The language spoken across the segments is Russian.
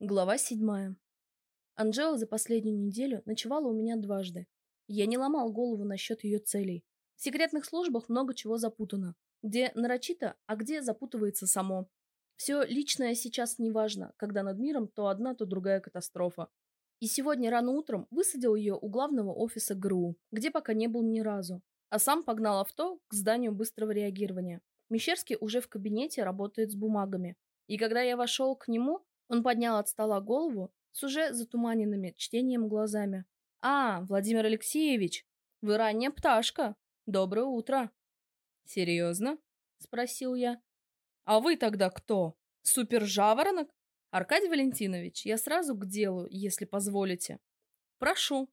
Глава седьмая. Анжела за последнюю неделю ночевала у меня дважды. Я не ломал голову насчет ее целей. В секретных службах много чего запутано. Где нарочито, а где запутывается само. Все личное сейчас не важно, когда над миром то одна, то другая катастрофа. И сегодня рано утром высадил ее у главного офиса ГРУ, где пока не был ни разу. А сам погнал авто к зданию быстрого реагирования. Мещерский уже в кабинете работает с бумагами. И когда я вошел к нему, он поднял от стола голову с уже затуманенными чтением глазами. «А, Владимир Алексеевич, вы ранняя пташка. Доброе утро». «Серьезно?» — спросил я. «А вы тогда кто? Супер-жаворонок? Аркадий Валентинович, я сразу к делу, если позволите». «Прошу».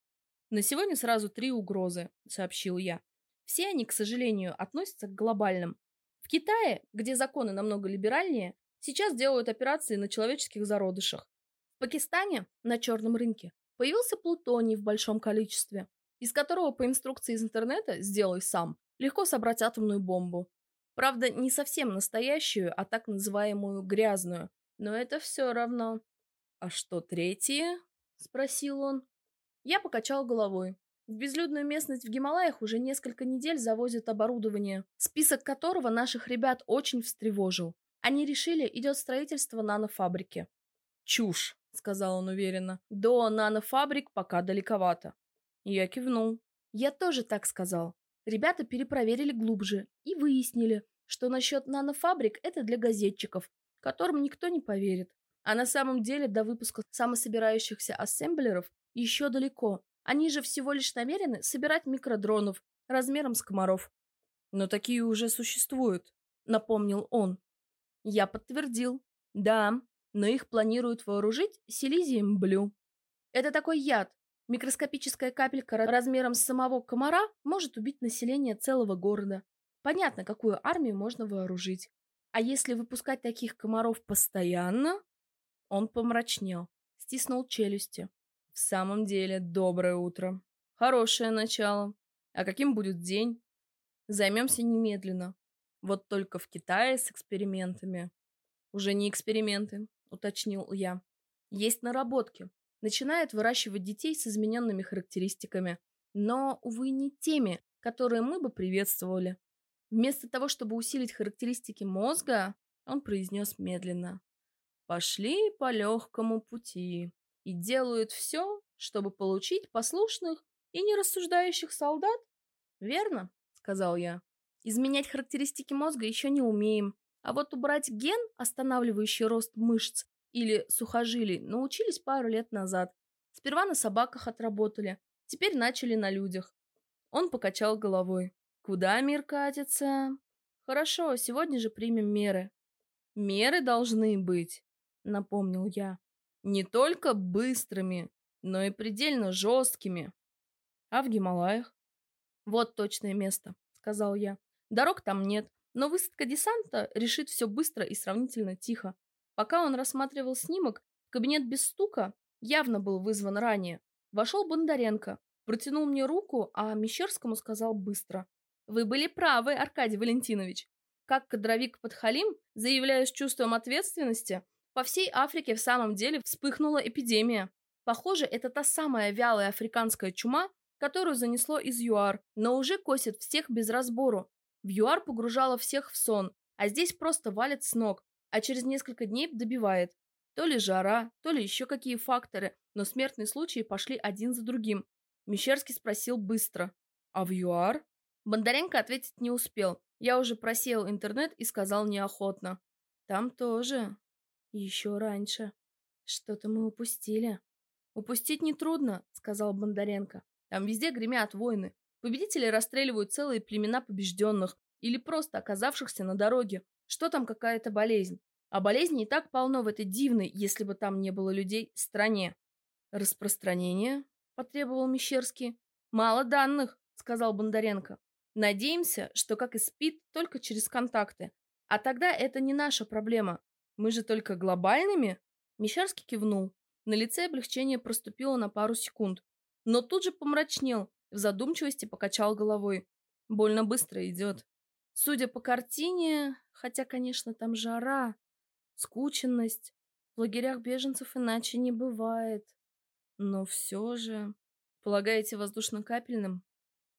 «На сегодня сразу три угрозы», — сообщил я. Все они, к сожалению, относятся к глобальным. В Китае, где законы намного либеральнее, Сейчас делают операции на человеческих зародышах. В Пакистане на черном рынке появился плутоний в большом количестве, из которого по инструкции из интернета «сделай сам» легко собрать атомную бомбу. Правда, не совсем настоящую, а так называемую грязную. Но это все равно. «А что третье?» – спросил он. Я покачал головой. В безлюдную местность в Гималаях уже несколько недель завозят оборудование, список которого наших ребят очень встревожил. Они решили, идет строительство нанофабрики. «Чушь», — сказал он уверенно. «До нанофабрик пока далековато». Я кивнул. Я тоже так сказал. Ребята перепроверили глубже и выяснили, что насчет нанофабрик это для газетчиков, которым никто не поверит. А на самом деле до выпуска самособирающихся ассемблеров еще далеко. Они же всего лишь намерены собирать микродронов размером с комаров. Но такие уже существуют, напомнил он. Я подтвердил. Да, но их планируют вооружить силизием блю. Это такой яд. Микроскопическая капелька размером с самого комара может убить население целого города. Понятно, какую армию можно вооружить. А если выпускать таких комаров постоянно? Он помрачнел, стиснул челюсти. В самом деле, доброе утро. Хорошее начало. А каким будет день? Займемся немедленно. Вот только в Китае с экспериментами. Уже не эксперименты, уточнил я. Есть наработки. Начинают выращивать детей с измененными характеристиками. Но, увы, не теми, которые мы бы приветствовали. Вместо того, чтобы усилить характеристики мозга, он произнес медленно. Пошли по легкому пути и делают все, чтобы получить послушных и нерассуждающих солдат? Верно, сказал я. Изменять характеристики мозга еще не умеем. А вот убрать ген, останавливающий рост мышц или сухожилий, научились пару лет назад. Сперва на собаках отработали, теперь начали на людях. Он покачал головой. Куда мир катится? Хорошо, сегодня же примем меры. Меры должны быть, напомнил я. Не только быстрыми, но и предельно жесткими. А в Гималаях? Вот точное место, сказал я. Дорог там нет, но высадка десанта решит все быстро и сравнительно тихо. Пока он рассматривал снимок, кабинет без стука явно был вызван ранее. Вошел Бондаренко, протянул мне руку, а Мещерскому сказал быстро. «Вы были правы, Аркадий Валентинович. Как кадровик Подхалим, заявляя с чувством ответственности, по всей Африке в самом деле вспыхнула эпидемия. Похоже, это та самая вялая африканская чума, которую занесло из ЮАР, но уже косит всех без разбору, в ЮАР погружала всех в сон, а здесь просто валит с ног, а через несколько дней добивает. То ли жара, то ли еще какие факторы, но смертные случаи пошли один за другим. Мещерский спросил быстро. «А в ЮАР?» Бондаренко ответить не успел. Я уже просеял интернет и сказал неохотно. «Там тоже. Еще раньше. Что-то мы упустили». «Упустить нетрудно», — сказал Бондаренко. «Там везде гремят войны. Победители расстреливают целые племена побежденных или просто оказавшихся на дороге. Что там какая-то болезнь? А болезней и так полно в этой дивной, если бы там не было людей, стране. Распространение? Потребовал Мещерский. Мало данных, сказал Бондаренко. Надеемся, что как и спит, только через контакты. А тогда это не наша проблема. Мы же только глобальными? Мещерский кивнул. На лице облегчение проступило на пару секунд. Но тут же помрачнел, в задумчивости покачал головой. Больно быстро идет. Судя по картине, хотя, конечно, там жара, скученность. В лагерях беженцев иначе не бывает. Но все же... Полагаете, воздушно-капельным?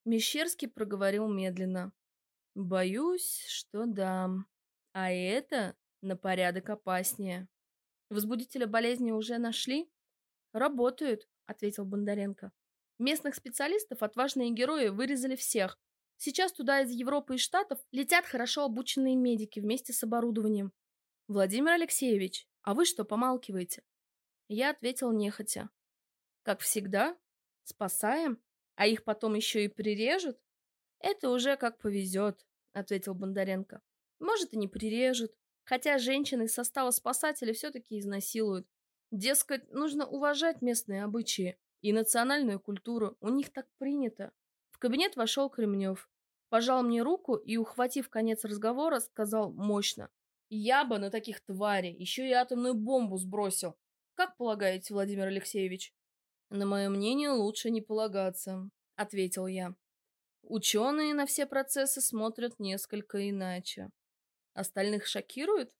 Мещерский проговорил медленно. Боюсь, что да. А это на порядок опаснее. Возбудителя болезни уже нашли? Работают, ответил Бондаренко. Местных специалистов отважные герои вырезали всех. Сейчас туда из Европы и Штатов летят хорошо обученные медики вместе с оборудованием. Владимир Алексеевич, а вы что помалкиваете? Я ответил нехотя. Как всегда, спасаем, а их потом еще и прирежут? Это уже как повезет, ответил Бондаренко. Может и не прирежут, хотя женщины из состава спасателей все-таки изнасилуют. Дескать, нужно уважать местные обычаи и национальную культуру, у них так принято. В кабинет вошел Кремнев, пожал мне руку и, ухватив конец разговора, сказал мощно. Я бы на таких тварей еще и атомную бомбу сбросил. Как полагаете, Владимир Алексеевич? На мое мнение, лучше не полагаться, ответил я. Ученые на все процессы смотрят несколько иначе. Остальных шокирует?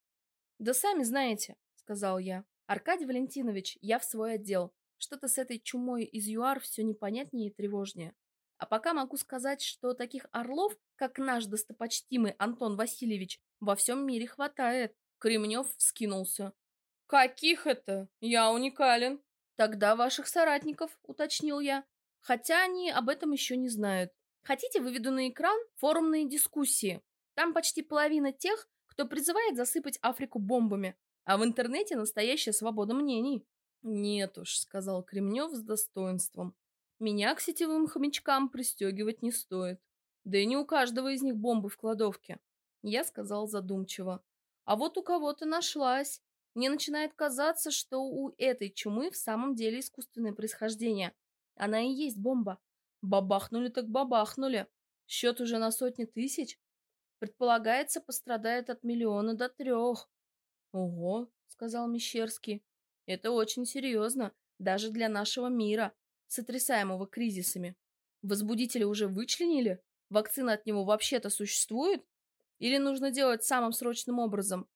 Да сами знаете, сказал я. Аркадий Валентинович, я в свой отдел. Что-то с этой чумой из ЮАР все непонятнее и тревожнее. А пока могу сказать, что таких орлов, как наш достопочтимый Антон Васильевич, во всем мире хватает. Кремнев вскинулся. Каких это? Я уникален. Тогда ваших соратников, уточнил я. Хотя они об этом еще не знают. Хотите, выведу на экран форумные дискуссии. Там почти половина тех, кто призывает засыпать Африку бомбами. А в интернете настоящая свобода мнений. Нет уж, сказал Кремнев с достоинством. Меня к сетевым хомячкам пристегивать не стоит. Да и не у каждого из них бомбы в кладовке. Я сказал задумчиво. А вот у кого-то нашлась. Мне начинает казаться, что у этой чумы в самом деле искусственное происхождение. Она и есть бомба. Бабахнули так бабахнули. Счет уже на сотни тысяч. Предполагается, пострадает от миллиона до трех. Ого, сказал Мещерский. Это очень серьезно, даже для нашего мира, сотрясаемого кризисами. Возбудители уже вычленили? Вакцина от него вообще-то существует? Или нужно делать самым срочным образом?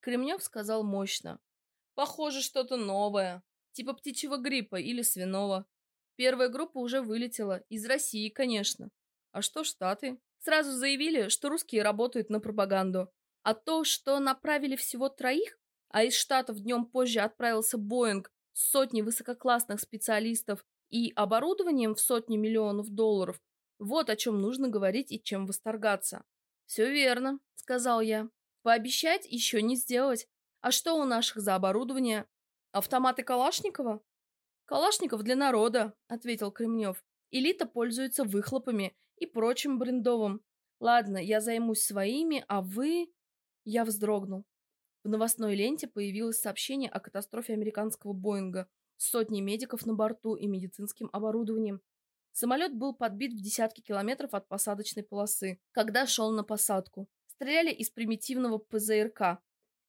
Кремнев сказал мощно. Похоже, что-то новое. Типа птичьего гриппа или свиного. Первая группа уже вылетела. Из России, конечно. А что Штаты? Сразу заявили, что русские работают на пропаганду. А то, что направили всего троих, а из Штатов днем позже отправился Боинг с сотней высококлассных специалистов и оборудованием в сотни миллионов долларов, вот о чем нужно говорить и чем восторгаться. «Все верно», — сказал я. Пообещать еще не сделать. А что у наших за оборудование? Автоматы Калашникова? Калашников для народа, ответил Кремнев. Элита пользуется выхлопами и прочим брендовым. Ладно, я займусь своими, а вы... Я вздрогнул. В новостной ленте появилось сообщение о катастрофе американского Боинга с сотней медиков на борту и медицинским оборудованием. Самолет был подбит в десятки километров от посадочной полосы, когда шел на посадку. Стреляли из примитивного ПЗРК.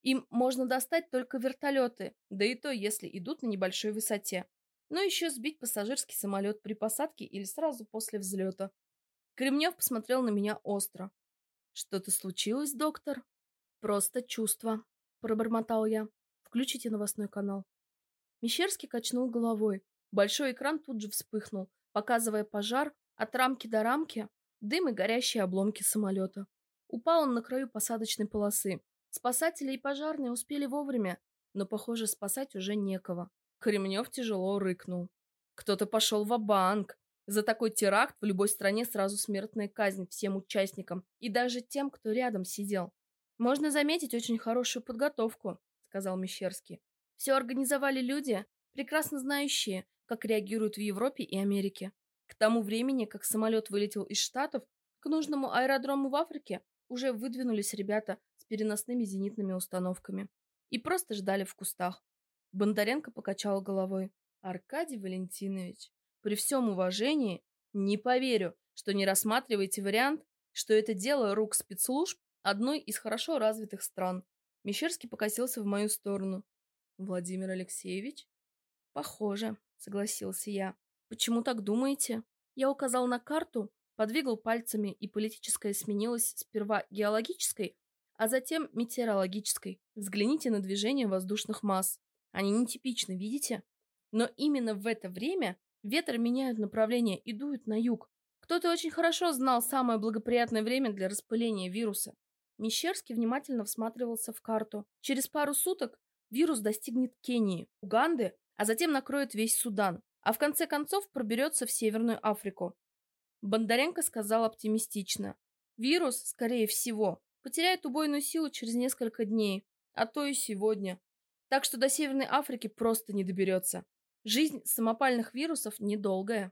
Им можно достать только вертолеты, да и то, если идут на небольшой высоте. Но еще сбить пассажирский самолет при посадке или сразу после взлета. Кремнев посмотрел на меня остро. «Что-то случилось, доктор?» «Просто чувство», — пробормотал я. «Включите новостной канал». Мещерский качнул головой. Большой экран тут же вспыхнул, показывая пожар от рамки до рамки, дым и горящие обломки самолета. Упал он на краю посадочной полосы. Спасатели и пожарные успели вовремя, но, похоже, спасать уже некого. Кремнев тяжело рыкнул. Кто-то пошел в банк За такой теракт в любой стране сразу смертная казнь всем участникам и даже тем, кто рядом сидел. «Можно заметить очень хорошую подготовку», — сказал Мещерский. «Все организовали люди, прекрасно знающие, как реагируют в Европе и Америке. К тому времени, как самолет вылетел из Штатов, к нужному аэродрому в Африке уже выдвинулись ребята с переносными зенитными установками и просто ждали в кустах. Бондаренко покачал головой. Аркадий Валентинович, при всем уважении, не поверю, что не рассматриваете вариант, что это дело рук спецслужб одной из хорошо развитых стран. Мещерский покосился в мою сторону. Владимир Алексеевич? Похоже, согласился я. Почему так думаете? Я указал на карту, подвигал пальцами, и политическое сменилось сперва геологической, а затем метеорологической. Взгляните на движение воздушных масс. Они нетипичны, видите? Но именно в это время ветры меняют направление и дуют на юг. Кто-то очень хорошо знал самое благоприятное время для распыления вируса. Мещерский внимательно всматривался в карту. Через пару суток вирус достигнет Кении, Уганды, а затем накроет весь Судан, а в конце концов проберется в Северную Африку. Бондаренко сказал оптимистично. Вирус, скорее всего, потеряет убойную силу через несколько дней, а то и сегодня. Так что до Северной Африки просто не доберется. Жизнь самопальных вирусов недолгая.